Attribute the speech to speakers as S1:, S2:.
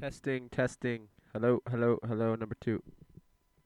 S1: Testing, testing. Hello, hello, hello. Number two.